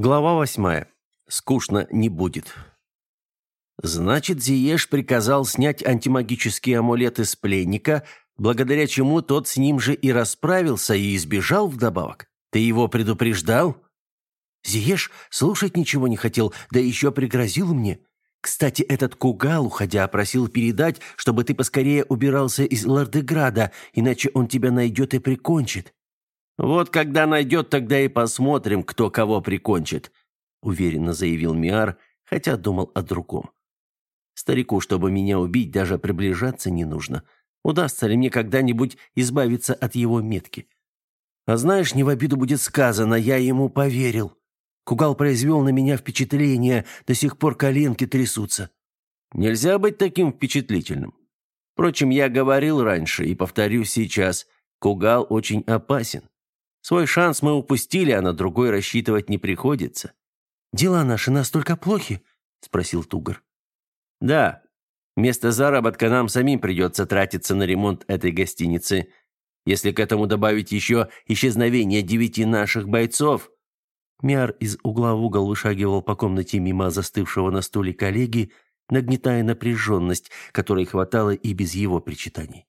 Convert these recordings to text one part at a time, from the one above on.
Глава восьмая. Скучно не будет. Значит, Зиеш приказал снять антимагические амулеты с пленника, благодаря чему тот с ним же и расправился и избежал вдобавок. Ты его предупреждал? Зиеш слушать ничего не хотел, да еще пригрозил мне. Кстати, этот Кугал, уходя, просил передать, чтобы ты поскорее убирался из Лордеграда, иначе он тебя найдет и прикончит. «Вот когда найдет, тогда и посмотрим, кто кого прикончит», — уверенно заявил Миар, хотя думал о другом. «Старику, чтобы меня убить, даже приближаться не нужно. Удастся ли мне когда-нибудь избавиться от его метки? А знаешь, не в обиду будет сказано, я ему поверил. Кугал произвел на меня впечатление, до сих пор коленки трясутся. Нельзя быть таким впечатлительным. Впрочем, я говорил раньше и повторю сейчас, Кугал очень опасен. Свой шанс мы упустили, а на другой рассчитывать не приходится. Дела наши настолько плохи? спросил Тугар. Да. Вместо заработка нам самим придется тратиться на ремонт этой гостиницы. Если к этому добавить еще исчезновение девяти наших бойцов, Миар из угла в угол вышагивал по комнате мимо застывшего на стуле коллеги, нагнетая напряженность, которой хватало и без его причитаний.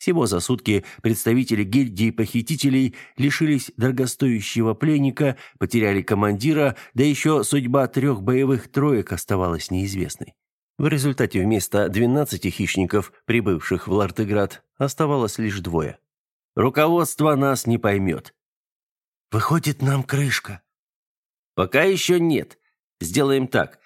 Всего за сутки представители гильдии похитителей лишились дорогостоящего пленника, потеряли командира, да еще судьба трех боевых троек оставалась неизвестной. В результате вместо 12 хищников, прибывших в Лартеград, оставалось лишь двое. Руководство нас не поймет. «Выходит, нам крышка». «Пока еще нет. Сделаем так.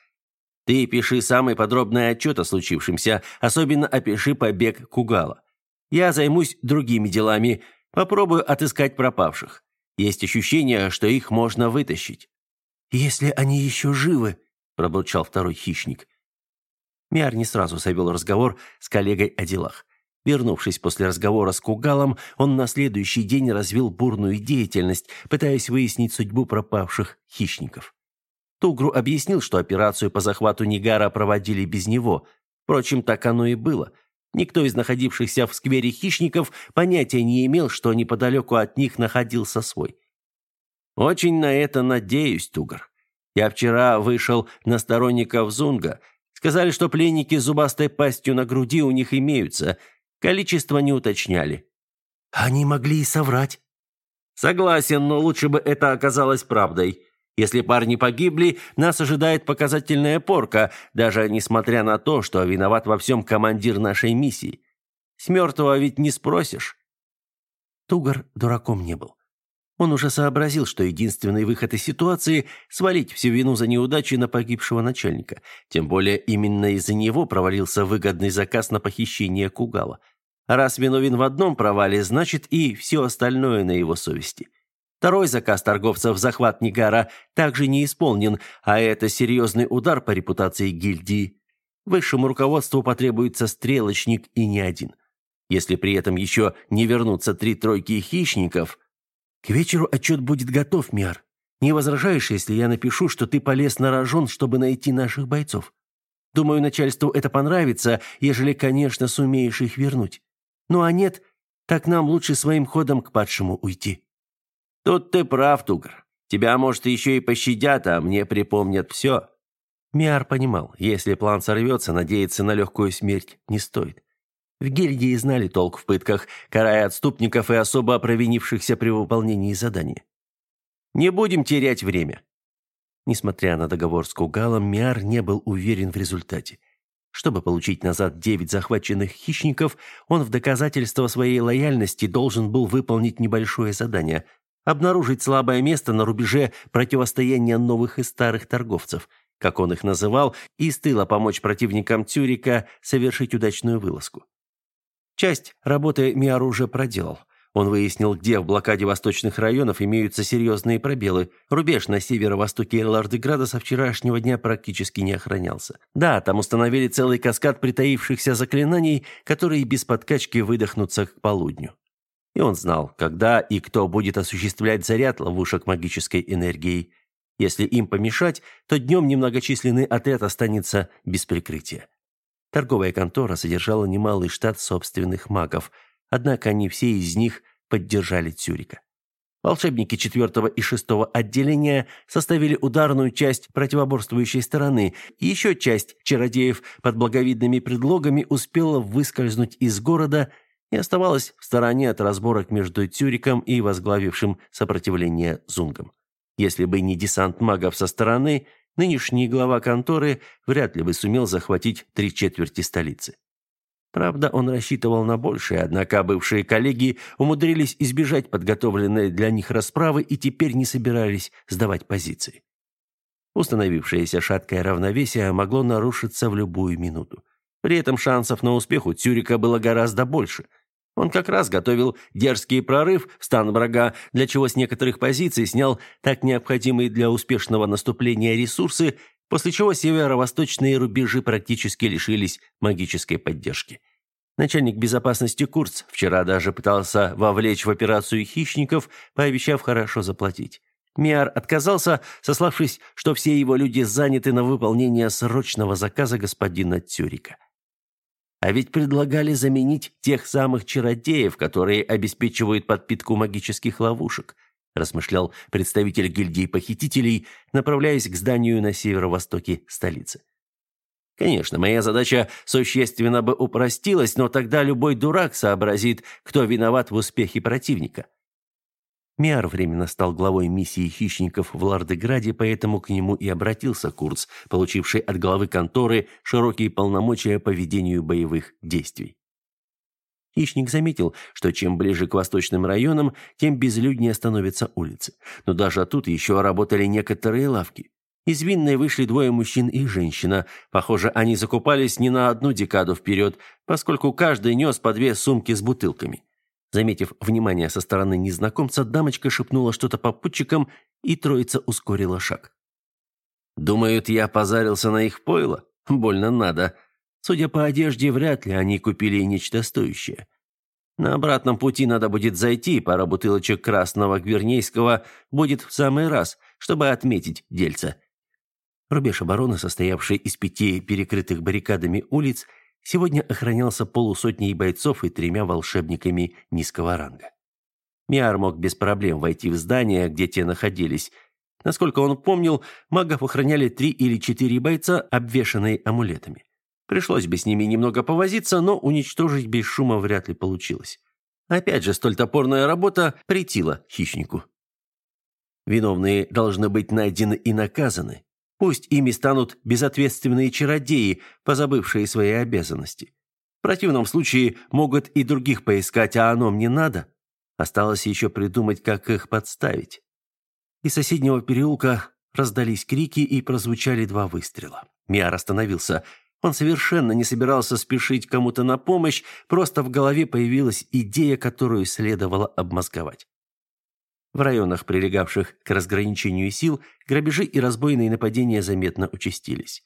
Ты пиши самый подробный отчет о случившемся, особенно опиши побег Кугала. Я займусь другими делами, попробую отыскать пропавших. Есть ощущение, что их можно вытащить». «Если они еще живы», – пробурчал второй хищник. Миар не сразу завел разговор с коллегой о делах. Вернувшись после разговора с Кугалом, он на следующий день развил бурную деятельность, пытаясь выяснить судьбу пропавших хищников. Тугру объяснил, что операцию по захвату Нигара проводили без него. Впрочем, так оно и было – Никто из находившихся в сквере хищников понятия не имел, что неподалеку от них находился свой. «Очень на это надеюсь, Тугар. Я вчера вышел на сторонников Зунга. Сказали, что пленники с зубастой пастью на груди у них имеются. Количество не уточняли». «Они могли и соврать». «Согласен, но лучше бы это оказалось правдой. Если парни погибли, нас ожидает показательная порка, даже несмотря на то, что виноват во всем командир нашей миссии. С мертвого ведь не спросишь». Тугар дураком не был. Он уже сообразил, что единственный выход из ситуации – свалить всю вину за неудачу на погибшего начальника. Тем более именно из-за него провалился выгодный заказ на похищение Кугала. Раз виновен в одном провале, значит и все остальное на его совести. Второй заказ торговцев захват Нигара также не исполнен, а это серьезный удар по репутации гильдии. Высшему руководству потребуется стрелочник и не один. Если при этом еще не вернутся три тройки хищников... К вечеру отчет будет готов, Миар. Не возражаешь, если я напишу, что ты полез на рожон, чтобы найти наших бойцов? Думаю, начальству это понравится, ежели, конечно, сумеешь их вернуть. Ну а нет, так нам лучше своим ходом к падшему уйти. Тут ты прав, Тугр. Тебя, может, еще и пощадят, а мне припомнят все. Миар понимал, если план сорвется, надеяться на легкую смерть не стоит. В гильдии знали толк в пытках, карая отступников и особо провинившихся при выполнении задания. Не будем терять время. Несмотря на договор с Кугалом, Миар не был уверен в результате. Чтобы получить назад девять захваченных хищников, он в доказательство своей лояльности должен был выполнить небольшое задание – обнаружить слабое место на рубеже противостояния новых и старых торговцев, как он их называл, и с тыла помочь противникам Цюрика совершить удачную вылазку. Часть работы Миар уже проделал. Он выяснил, где в блокаде восточных районов имеются серьезные пробелы. Рубеж на северо-востоке Лардеграда со вчерашнего дня практически не охранялся. Да, там установили целый каскад притаившихся заклинаний, которые без подкачки выдохнутся к полудню. И он знал, когда и кто будет осуществлять заряд ловушек магической энергией. Если им помешать, то днем немногочисленный отряд останется без прикрытия. Торговая контора содержала немалый штат собственных магов, однако не все из них поддержали Цюрика. Волшебники четвертого и шестого отделения составили ударную часть противоборствующей стороны, и еще часть чародеев под благовидными предлогами успела выскользнуть из города и оставалась в стороне от разборок между Тюриком и возглавившим сопротивление Зунгом. Если бы не десант магов со стороны, нынешний глава конторы вряд ли бы сумел захватить три четверти столицы. Правда, он рассчитывал на большее, однако бывшие коллеги умудрились избежать подготовленной для них расправы и теперь не собирались сдавать позиции. Установившееся шаткое равновесие могло нарушиться в любую минуту. При этом шансов на успех у Цюрика было гораздо больше. Он как раз готовил дерзкий прорыв в стан врага, для чего с некоторых позиций снял так необходимые для успешного наступления ресурсы, после чего северо-восточные рубежи практически лишились магической поддержки. Начальник безопасности Курц вчера даже пытался вовлечь в операцию хищников, пообещав хорошо заплатить. Миар отказался, сославшись, что все его люди заняты на выполнение срочного заказа господина Тюрика. А ведь предлагали заменить тех самых чародеев, которые обеспечивают подпитку магических ловушек размышлял представитель гильдии похитителей, направляясь к зданию на северо-востоке столицы. Конечно, моя задача существенно бы упростилась, но тогда любой дурак сообразит, кто виноват в успехе противника. Миар временно стал главой миссии хищников в Лардеграде, поэтому к нему и обратился Курц, получивший от главы конторы широкие полномочия по ведению боевых действий. Хищник заметил, что чем ближе к восточным районам, тем безлюднее становятся улицы. Но даже тут еще работали некоторые лавки. Из винной вышли двое мужчин и женщина. Похоже, они закупались не на одну декаду вперед, поскольку каждый нес по две сумки с бутылками. Заметив внимание со стороны незнакомца, дамочка шепнула что-то попутчикам, и троица ускорила шаг. «Думают, я позарился на их пойло? Больно надо. Судя по одежде, вряд ли они купили нечто стоящее. На обратном пути надо будет зайти, пара бутылочек красного гвернейского будет в самый раз, чтобы отметить дельца. Рубеж обороны, состоявший из пяти перекрытых баррикадами улиц, сегодня охранялся полусотней бойцов и тремя волшебниками низкого ранга. Миар мог без проблем войти в здание, где те находились. Насколько он помнил, магов охраняли три или четыре бойца, обвешанные амулетами. Пришлось бы с ними немного повозиться, но уничтожить без шума вряд ли получилось. Опять же, столь топорная работа претила хищнику. Виновные должны быть найдены и наказаны. Пусть ими станут безответственные чародеи, позабывшие свои обязанности. В противном случае могут и других поискать, а оно мне надо. Осталось еще придумать, как их подставить. Из соседнего переулка раздались крики и прозвучали два выстрела. Миар остановился – он совершенно не собирался спешить кому-то на помощь, просто в голове появилась идея, которую следовало обмозговать. В районах, прилегавших к разграничению сил, грабежи и разбойные нападения заметно участились.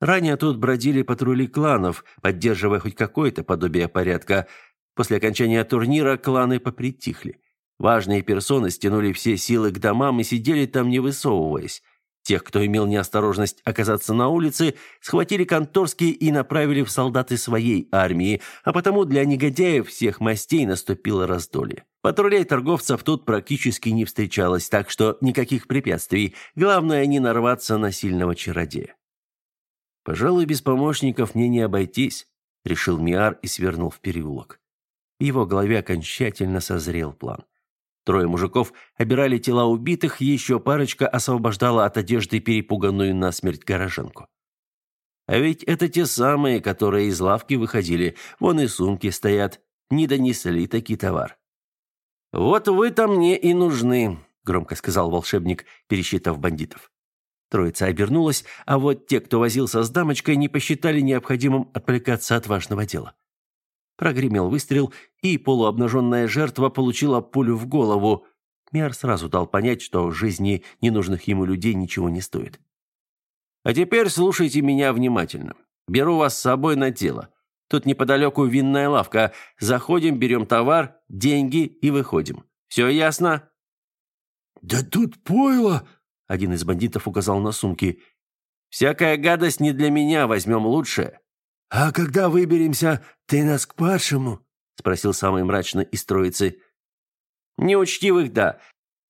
Ранее тут бродили патрули кланов, поддерживая хоть какое-то подобие порядка. После окончания турнира кланы попритихли. Важные персоны стянули все силы к домам и сидели там, не высовываясь. Тех, кто имел неосторожность оказаться на улице, схватили конторские и направили в солдаты своей армии, а потому для негодяев всех мастей наступило раздолье. Патрулей торговцев тут практически не встречалось, так что никаких препятствий. Главное не нарваться на сильного чародея. «Пожалуй, без помощников мне не обойтись», — решил Миар и свернул в переулок. В его голове окончательно созрел план. Трое мужиков обирали тела убитых, еще парочка освобождала от одежды перепуганную насмерть горожанку. А ведь это те самые, которые из лавки выходили, вон и сумки стоят, не донесли таки товар. «Вот вы-то мне и нужны», — громко сказал волшебник, пересчитав бандитов. Троица обернулась, а вот те, кто возился с дамочкой, не посчитали необходимым отвлекаться от важного дела. Прогремел выстрел, и полуобнаженная жертва получила пулю в голову. Миар сразу дал понять, что жизни ненужных ему людей ничего не стоит. «А теперь слушайте меня внимательно. Беру вас с собой на тело. Тут неподалеку винная лавка. Заходим, берем товар, деньги и выходим. Все ясно?» «Да тут пойло!» — один из бандитов указал на сумки. «Всякая гадость не для меня, возьмем лучшее». «А когда выберемся, ты нас к падшему?» — спросил самый мрачный из троицы. «Неучтивых, да.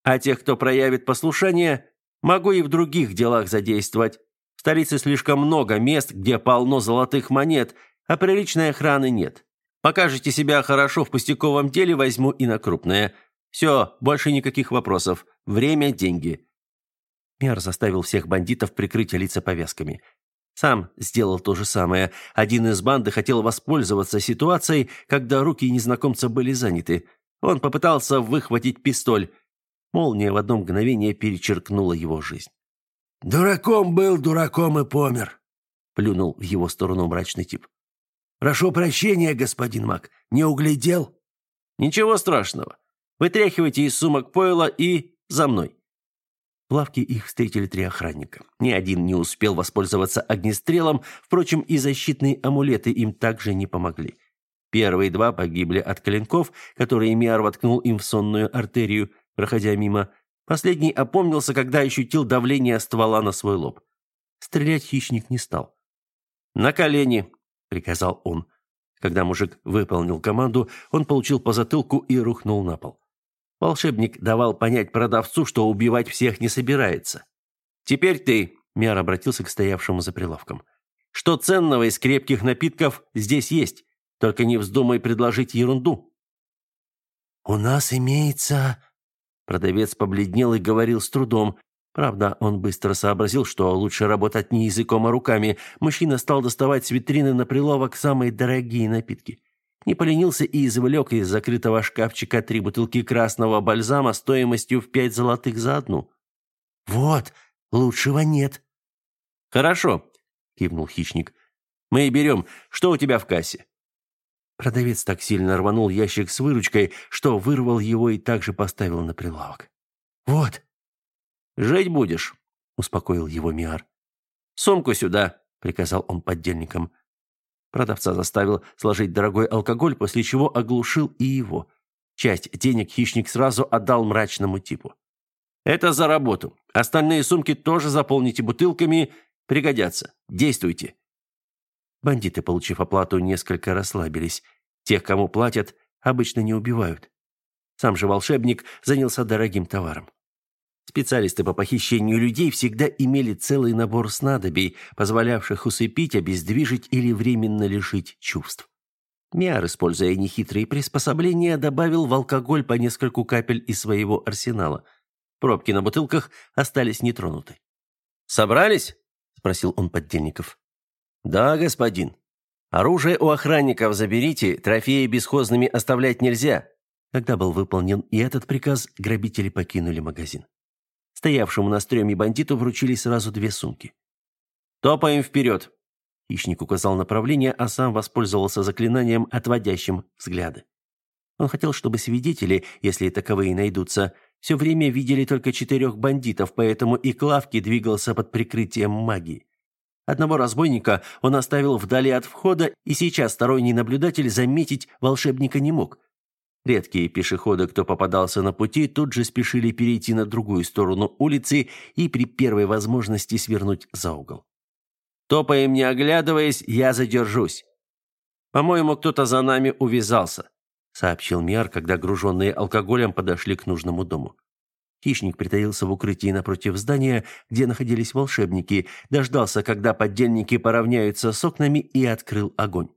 А тех, кто проявит послушание, могу и в других делах задействовать. В столице слишком много мест, где полно золотых монет, а приличной охраны нет. Покажете себя хорошо в пустяковом деле, возьму и на крупное. Все, больше никаких вопросов. Время – деньги». Мер заставил всех бандитов прикрыть лица повязками. Сам сделал то же самое. Один из банды хотел воспользоваться ситуацией, когда руки незнакомца были заняты. Он попытался выхватить пистоль. Молния в одно мгновение перечеркнула его жизнь. «Дураком был, дураком и помер», — плюнул в его сторону мрачный тип. «Прошу прощения, господин Мак, не углядел?» «Ничего страшного. Вытряхивайте из сумок пойло и за мной». В лавке их встретили три охранника. Ни один не успел воспользоваться огнестрелом, впрочем, и защитные амулеты им также не помогли. Первые два погибли от клинков, которые Миар воткнул им в сонную артерию, проходя мимо. Последний опомнился, когда ощутил давление ствола на свой лоб. Стрелять хищник не стал. «На колени!» — приказал он. Когда мужик выполнил команду, он получил по затылку и рухнул на пол. Волшебник давал понять продавцу, что убивать всех не собирается. «Теперь ты», — Мяр обратился к стоявшему за прилавком. «Что ценного из крепких напитков здесь есть? Только не вздумай предложить ерунду». «У нас имеется...» Продавец побледнел и говорил с трудом. Правда, он быстро сообразил, что лучше работать не языком, а руками. Мужчина стал доставать с витрины на прилавок самые дорогие напитки. Не поленился и извлек из закрытого шкафчика три бутылки красного бальзама стоимостью в пять золотых за одну. «Вот, лучшего нет». «Хорошо», — кивнул хищник. «Мы и берем. Что у тебя в кассе?» Продавец так сильно рванул ящик с выручкой, что вырвал его и также поставил на прилавок. «Вот». «Жить будешь», — успокоил его Миар. «Сумку сюда», — приказал он поддельникам. Продавца заставил сложить дорогой алкоголь, после чего оглушил и его. Часть денег хищник сразу отдал мрачному типу. «Это за работу. Остальные сумки тоже заполните бутылками. Пригодятся. Действуйте». Бандиты, получив оплату, несколько расслабились. Тех, кому платят, обычно не убивают. Сам же волшебник занялся дорогим товаром. Специалисты по похищению людей всегда имели целый набор снадобий, позволявших усыпить, обездвижить или временно лишить чувств. Миар, используя нехитрые приспособления, добавил в алкоголь по нескольку капель из своего арсенала. Пробки на бутылках остались нетронуты. «Собрались?» – спросил он поддельников. «Да, господин. Оружие у охранников заберите, трофеи бесхозными оставлять нельзя». Когда был выполнен и этот приказ, грабители покинули магазин. Стоявшему на стреме бандиту вручили сразу две сумки. «Топаем вперед!» Хищник указал направление, а сам воспользовался заклинанием, отводящим взгляды. Он хотел, чтобы свидетели, если таковые найдутся, все время видели только четырех бандитов, поэтому и к лавке двигался под прикрытием магии. Одного разбойника он оставил вдали от входа, и сейчас сторонний наблюдатель заметить волшебника не мог. Редкие пешеходы, кто попадался на пути, тут же спешили перейти на другую сторону улицы и при первой возможности свернуть за угол. Топаем не оглядываясь, я задержусь. По-моему, кто-то за нами увязался, сообщил Миар, когда груженные алкоголем подошли к нужному дому. Хищник притаился в укрытии напротив здания, где находились волшебники, дождался, когда поддельники поравняются с окнами и открыл огонь.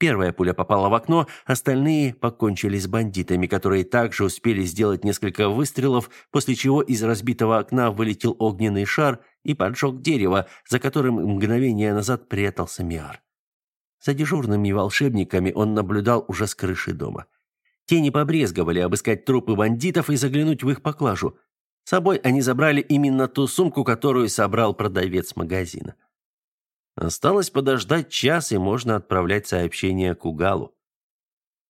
Первая пуля попала в окно, остальные покончили с бандитами, которые также успели сделать несколько выстрелов, после чего из разбитого окна вылетел огненный шар и поджег дерево, за которым мгновение назад прятался Миар. За дежурными волшебниками он наблюдал уже с крыши дома. Те не побрезговали обыскать трупы бандитов и заглянуть в их поклажу. С собой они забрали именно ту сумку, которую собрал продавец магазина. Осталось подождать час, и можно отправлять сообщение Кугалу.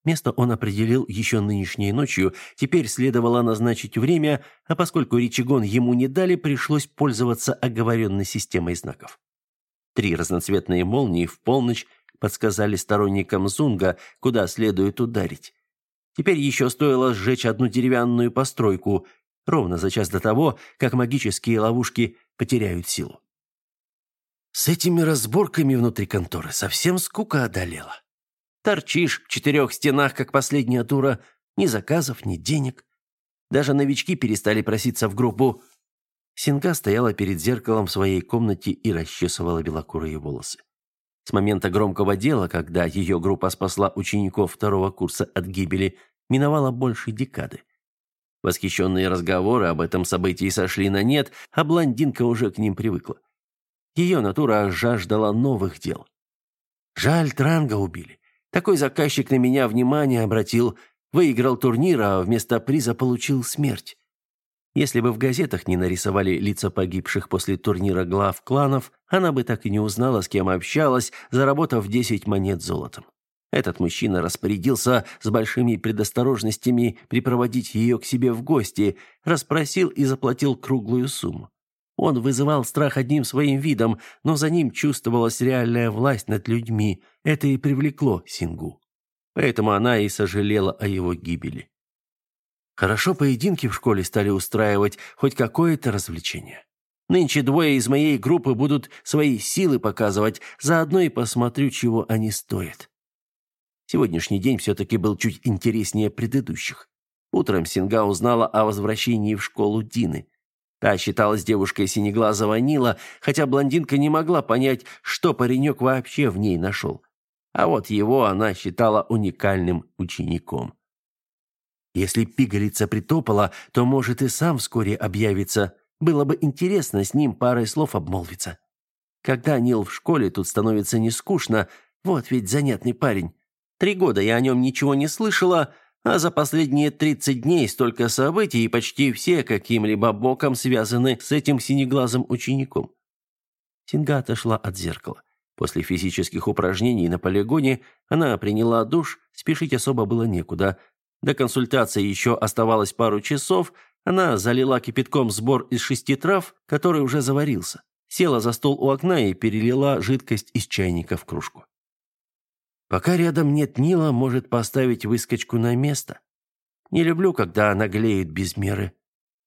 Место он определил еще нынешней ночью, теперь следовало назначить время, а поскольку Ричигон ему не дали, пришлось пользоваться оговоренной системой знаков. Три разноцветные молнии в полночь подсказали сторонникам Зунга, куда следует ударить. Теперь еще стоило сжечь одну деревянную постройку, ровно за час до того, как магические ловушки потеряют силу. С этими разборками внутри конторы совсем скука одолела. Торчишь в четырех стенах, как последняя дура, ни заказов, ни денег. Даже новички перестали проситься в группу. Синга стояла перед зеркалом в своей комнате и расчесывала белокурые волосы. С момента громкого дела, когда ее группа спасла учеников второго курса от гибели, миновало больше декады. Восхищенные разговоры об этом событии сошли на нет, а блондинка уже к ним привыкла. Ее натура жаждала новых дел. Жаль, Транга убили. Такой заказчик на меня внимание обратил, выиграл турнир, а вместо приза получил смерть. Если бы в газетах не нарисовали лица погибших после турнира глав кланов, она бы так и не узнала, с кем общалась, заработав 10 монет золотом. Этот мужчина распорядился с большими предосторожностями припроводить ее к себе в гости, расспросил и заплатил круглую сумму. Он вызывал страх одним своим видом, но за ним чувствовалась реальная власть над людьми. Это и привлекло Сингу. Поэтому она и сожалела о его гибели. Хорошо поединки в школе стали устраивать, хоть какое-то развлечение. Нынче двое из моей группы будут свои силы показывать, заодно и посмотрю, чего они стоят. Сегодняшний день все-таки был чуть интереснее предыдущих. Утром Синга узнала о возвращении в школу Дины. Та считалась девушкой синеглазого Нила, хотя блондинка не могла понять, что паренек вообще в ней нашел. А вот его она считала уникальным учеником. Если пигалица притопала, то, может, и сам вскоре объявится. Было бы интересно с ним парой слов обмолвиться. Когда Нил в школе, тут становится не скучно. Вот ведь занятный парень. Три года я о нем ничего не слышала, а за последние 30 дней столько событий, и почти все каким-либо боком связаны с этим синеглазым учеником. Синга отошла от зеркала. После физических упражнений на полигоне она приняла душ, спешить особо было некуда – до консультации еще оставалось пару часов. Она залила кипятком сбор из шести трав, который уже заварился. Села за стол у окна и перелила жидкость из чайника в кружку. Пока рядом нет Нила, может поставить выскочку на место. Не люблю, когда она глеет без меры.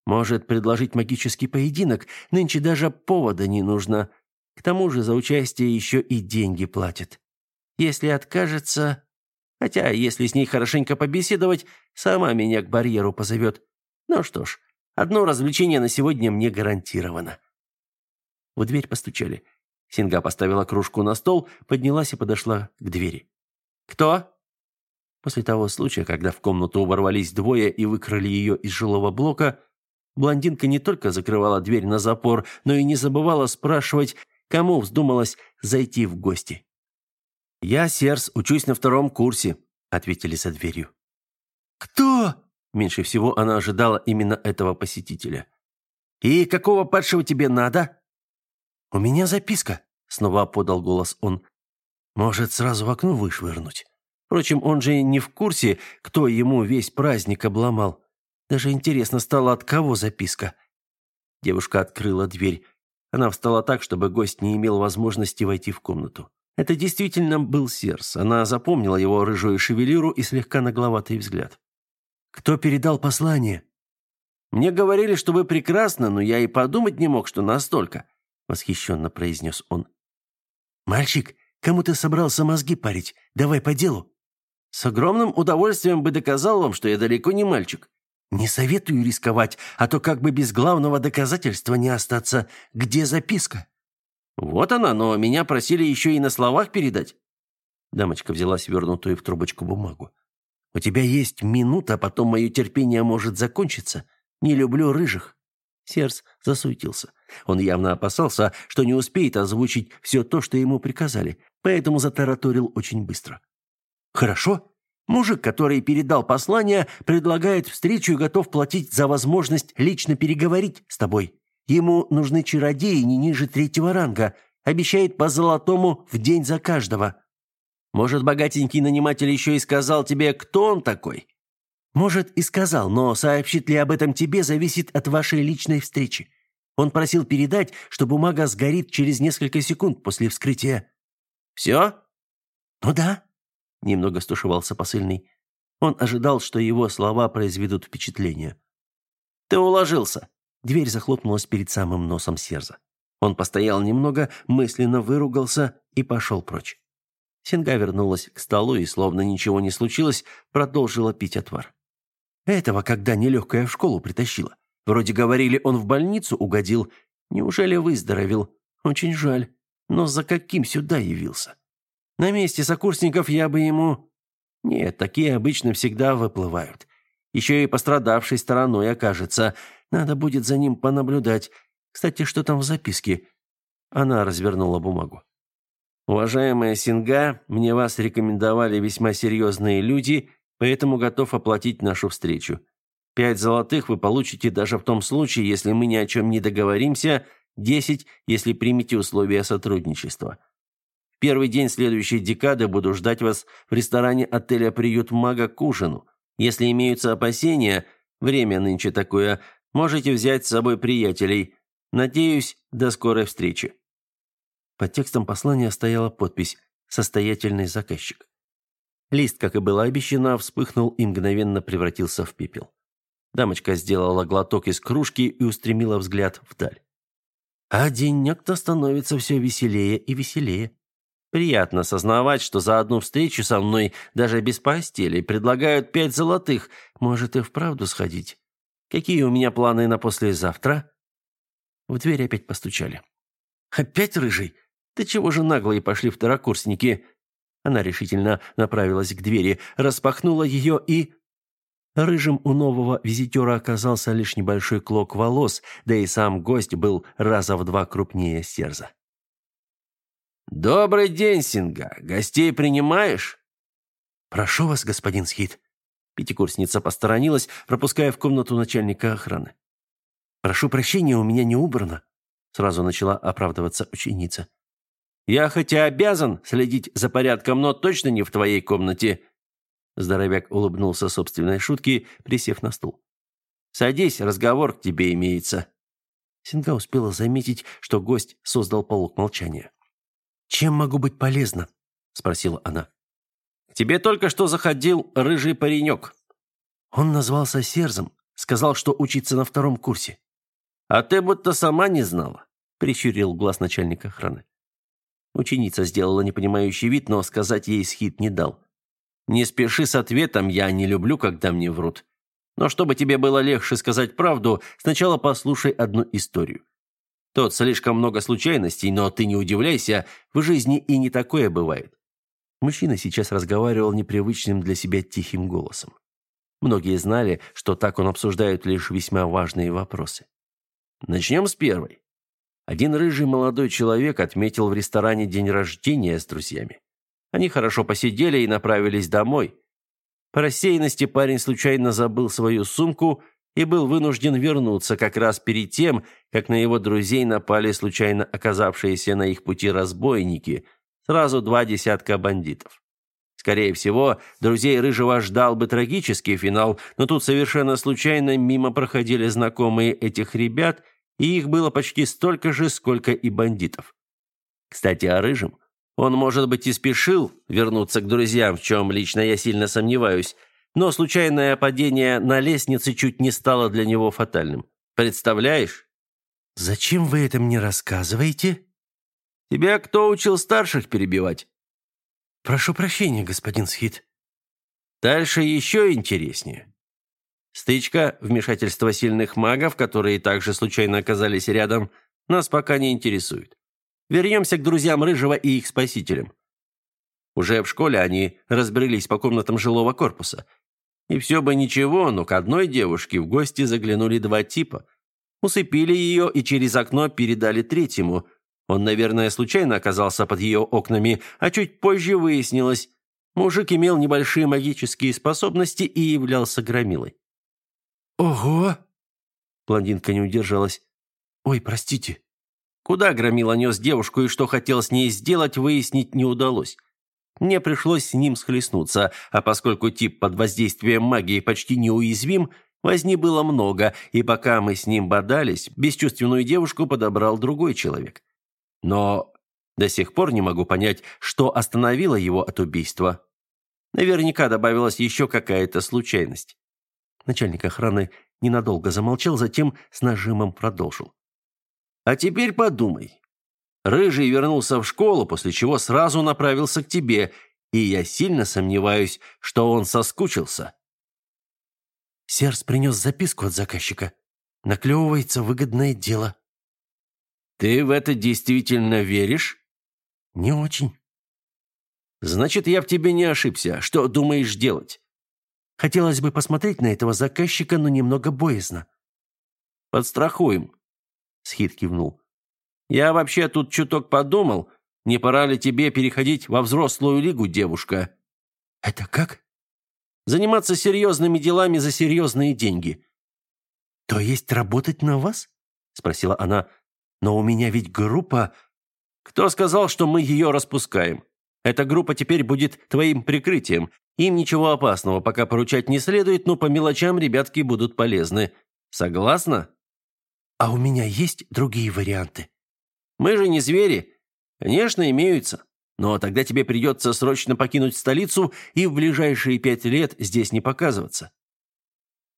Может предложить магический поединок, нынче даже повода не нужно. К тому же за участие еще и деньги платят. Если откажется, Хотя, если с ней хорошенько побеседовать, сама меня к барьеру позовет. Ну что ж, одно развлечение на сегодня мне гарантировано. В дверь постучали. Синга поставила кружку на стол, поднялась и подошла к двери. «Кто?» После того случая, когда в комнату ворвались двое и выкрали ее из жилого блока, блондинка не только закрывала дверь на запор, но и не забывала спрашивать, кому вздумалось зайти в гости. «Я Серс, учусь на втором курсе», — ответили за дверью. «Кто?» Меньше всего она ожидала именно этого посетителя. «И какого падшего тебе надо?» «У меня записка», — снова подал голос он. «Может, сразу в окно вышвырнуть?» Впрочем, он же не в курсе, кто ему весь праздник обломал. Даже интересно стало, от кого записка. Девушка открыла дверь. Она встала так, чтобы гость не имел возможности войти в комнату. Это действительно был Серс. Она запомнила его рыжую шевелюру и слегка нагловатый взгляд. «Кто передал послание?» «Мне говорили, что вы прекрасны, но я и подумать не мог, что настолько», — восхищенно произнес он. «Мальчик, кому ты собрался мозги парить? Давай по делу». «С огромным удовольствием бы доказал вам, что я далеко не мальчик». «Не советую рисковать, а то как бы без главного доказательства не остаться. Где записка?» «Вот она, но меня просили еще и на словах передать». Дамочка взяла свернутую в трубочку бумагу. «У тебя есть минута, а потом мое терпение может закончиться. Не люблю рыжих». Серс засуетился. Он явно опасался, что не успеет озвучить все то, что ему приказали, поэтому затараторил очень быстро. «Хорошо. Мужик, который передал послание, предлагает встречу и готов платить за возможность лично переговорить с тобой. Ему нужны чародеи не ниже третьего ранга. Обещает по золотому в день за каждого. Может, богатенький наниматель еще и сказал тебе, кто он такой? Может, и сказал, но сообщит ли об этом тебе, зависит от вашей личной встречи. Он просил передать, что бумага сгорит через несколько секунд после вскрытия. Все? Ну да. Немного стушевался посыльный. Он ожидал, что его слова произведут впечатление. Ты уложился. Дверь захлопнулась перед самым носом Серза. Он постоял немного, мысленно выругался и пошел прочь. Синга вернулась к столу и, словно ничего не случилось, продолжила пить отвар. Этого, когда нелегкая в школу притащила. Вроде говорили, он в больницу угодил. Неужели выздоровел? Очень жаль. Но за каким сюда явился? На месте сокурсников я бы ему... Нет, такие обычно всегда выплывают. Еще и пострадавшей стороной окажется. Надо будет за ним понаблюдать. Кстати, что там в записке? Она развернула бумагу. «Уважаемая Синга, мне вас рекомендовали весьма серьезные люди, поэтому готов оплатить нашу встречу. Пять золотых вы получите даже в том случае, если мы ни о чем не договоримся, десять, если примете условия сотрудничества. В первый день следующей декады буду ждать вас в ресторане отеля «Приют Мага» к ужину. Если имеются опасения, время нынче такое, можете взять с собой приятелей. Надеюсь, до скорой встречи». Под текстом послания стояла подпись «Состоятельный заказчик». Лист, как и было обещано, вспыхнул и мгновенно превратился в пепел. Дамочка сделала глоток из кружки и устремила взгляд вдаль. А денек-то становится все веселее и веселее. Приятно сознавать, что за одну встречу со мной, даже без постели, предлагают пять золотых. Может, и вправду сходить. Какие у меня планы на послезавтра? В дверь опять постучали. «Опять рыжий? Ты чего же наглые пошли второкурсники?» Она решительно направилась к двери, распахнула ее и... Рыжим у нового визитера оказался лишь небольшой клок волос, да и сам гость был раза в два крупнее Серза. «Добрый день, Синга. Гостей принимаешь?» «Прошу вас, господин Схит». Пятикурсница посторонилась, пропуская в комнату начальника охраны. «Прошу прощения, у меня не убрано», — сразу начала оправдываться ученица. Я хотя обязан следить за порядком, но точно не в твоей комнате». Здоровяк улыбнулся собственной шутке, присев на стул. «Садись, разговор к тебе имеется». Синга успела заметить, что гость создал полок молчания. «Чем могу быть полезна?» – спросила она. «К тебе только что заходил рыжий паренек». Он назвался Серзом, сказал, что учится на втором курсе. «А ты будто сама не знала», – прищурил глаз начальника охраны. Ученица сделала непонимающий вид, но сказать ей схит не дал. «Не спеши с ответом, я не люблю, когда мне врут. Но чтобы тебе было легче сказать правду, сначала послушай одну историю. Тут слишком много случайностей, но ты не удивляйся, в жизни и не такое бывает». Мужчина сейчас разговаривал непривычным для себя тихим голосом. Многие знали, что так он обсуждает лишь весьма важные вопросы. Начнем с первой. Один рыжий молодой человек отметил в ресторане день рождения с друзьями. Они хорошо посидели и направились домой. По рассеянности парень случайно забыл свою сумку и был вынужден вернуться как раз перед тем, как на его друзей напали случайно оказавшиеся на их пути разбойники, сразу два десятка бандитов. Скорее всего, друзей Рыжего ждал бы трагический финал, но тут совершенно случайно мимо проходили знакомые этих ребят – и их было почти столько же, сколько и бандитов. Кстати, о Рыжем. Он, может быть, и спешил вернуться к друзьям, в чем лично я сильно сомневаюсь, но случайное падение на лестнице чуть не стало для него фатальным. Представляешь? «Зачем вы это мне рассказываете?» «Тебя кто учил старших перебивать?» «Прошу прощения, господин Схит». «Дальше еще интереснее. Стычка, вмешательство сильных магов, которые также случайно оказались рядом, нас пока не интересует. Вернемся к друзьям Рыжего и их спасителям. Уже в школе они разбрелись по комнатам жилого корпуса. И все бы ничего, но к одной девушке в гости заглянули два типа. Усыпили ее и через окно передали третьему. Он, наверное, случайно оказался под ее окнами, а чуть позже выяснилось, мужик имел небольшие магические способности и являлся громилой. «Ого!» Блондинка не удержалась. «Ой, простите». Куда Громила нес девушку и что хотел с ней сделать, выяснить не удалось. Мне пришлось с ним схлестнуться, а поскольку тип под воздействием магии почти неуязвим, возни было много, и пока мы с ним бодались, бесчувственную девушку подобрал другой человек. Но до сих пор не могу понять, что остановило его от убийства. Наверняка добавилась еще какая-то случайность. Начальник охраны ненадолго замолчал, затем с нажимом продолжил. «А теперь подумай. Рыжий вернулся в школу, после чего сразу направился к тебе, и я сильно сомневаюсь, что он соскучился». Серс принес записку от заказчика. Наклевывается выгодное дело. Ты в это действительно веришь? Не очень. Значит, я в тебе не ошибся. Что думаешь делать? Хотелось бы посмотреть на этого заказчика, но немного боязно. Подстрахуем. Схит кивнул. Я вообще тут чуток подумал, не пора ли тебе переходить во взрослую лигу, девушка? Это как? Заниматься серьезными делами за серьезные деньги. То есть работать на вас? Спросила она. Но у меня ведь группа... Кто сказал, что мы ее распускаем? Эта группа теперь будет твоим прикрытием. Им ничего опасного пока поручать не следует, но по мелочам ребятки будут полезны. Согласна? А у меня есть другие варианты. Мы же не звери. Конечно, имеются. Но тогда тебе придется срочно покинуть столицу и в ближайшие пять лет здесь не показываться.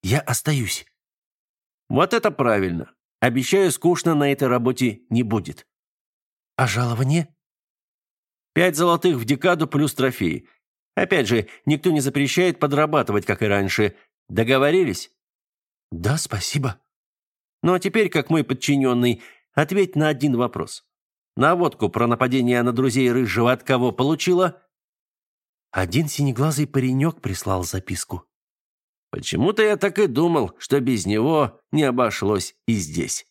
Я остаюсь. Вот это правильно. Обещаю, скучно на этой работе не будет. А жалование? Пять золотых в декаду плюс трофеи. Опять же, никто не запрещает подрабатывать, как и раньше. Договорились? Да, спасибо. Ну а теперь, как мой подчиненный, ответь на один вопрос. Наводку про нападение на друзей Рыжего от кого получила? Один синеглазый паренек прислал записку. Почему-то я так и думал, что без него не обошлось и здесь.